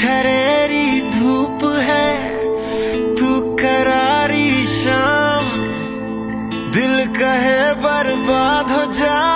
झरेरी धूप है तू करारी शाम। दिल कहे बर्बाद हो जा।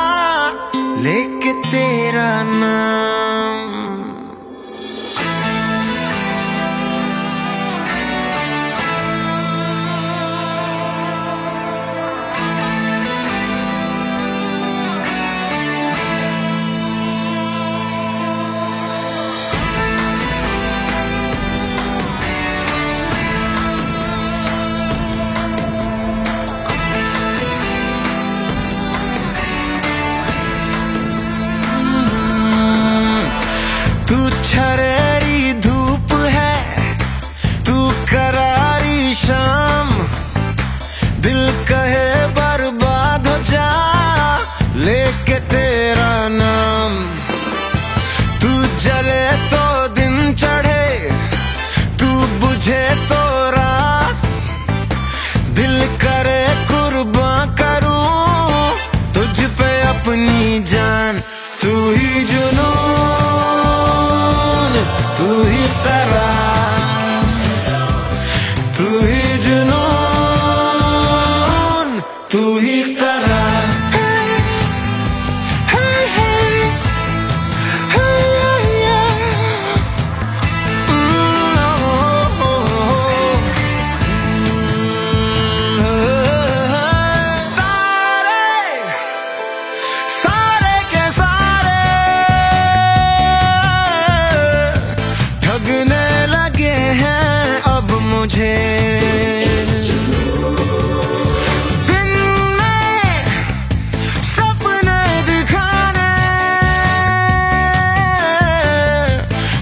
ही जुनून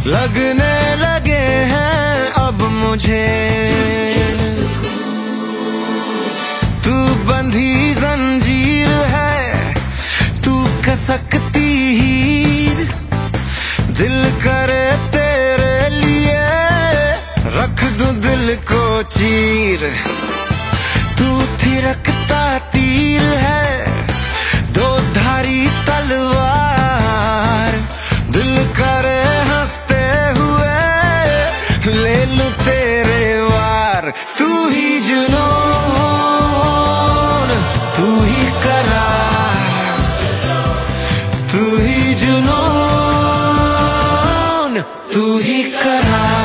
लगने लगे हैं अब मुझे। चीर तू थिरकता तीर है, दो धारी तलवार। दिल करे हँसते हुए, ले लूँ तेरे वार। तू ही जुनून, तू ही करार। तू ही जुनून, तू ही करार।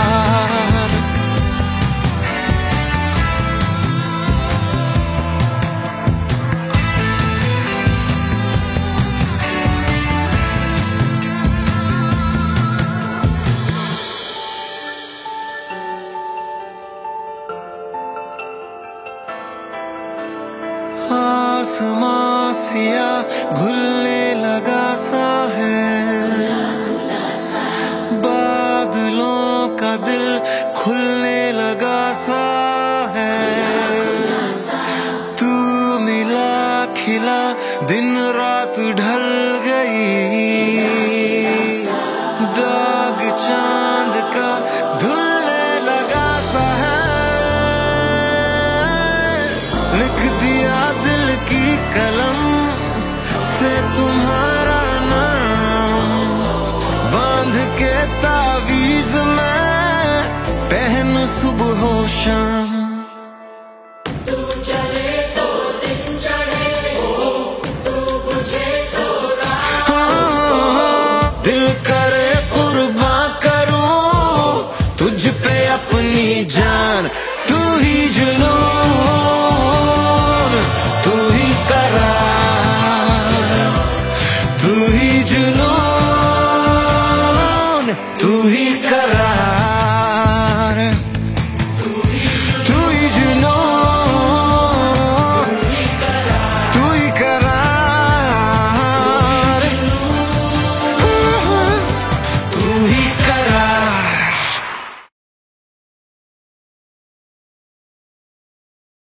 आसमां घुलने लगा सा है। बादलों का दिल खुलने लगा सा है। तू मिला खिला, दिन रात ढल